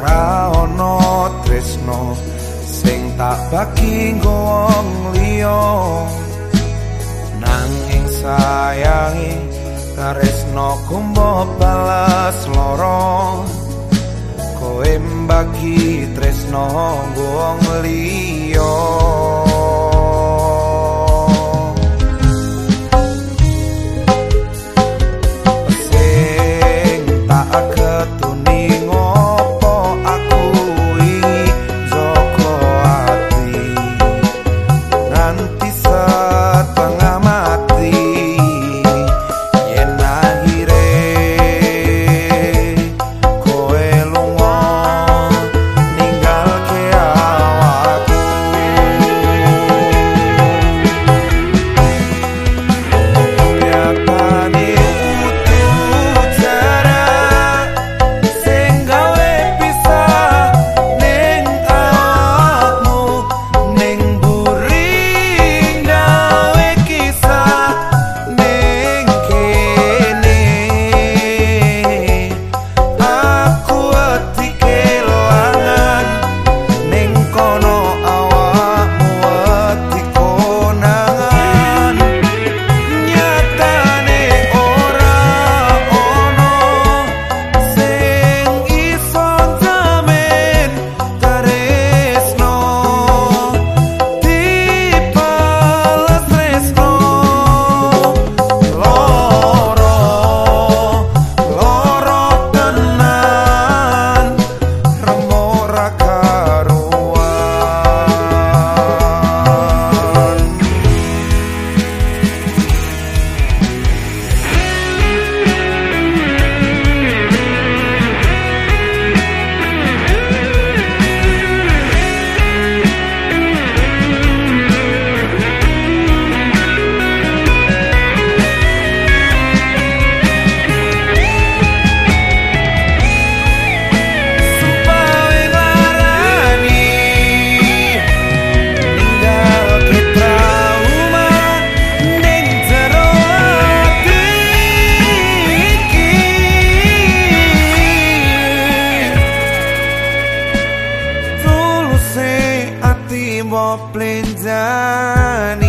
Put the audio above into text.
ora ana tresno sing tak bagi wong liya. Nanging sayangi tresno ku balas loro koe bagi tresno wong liya. waplin' down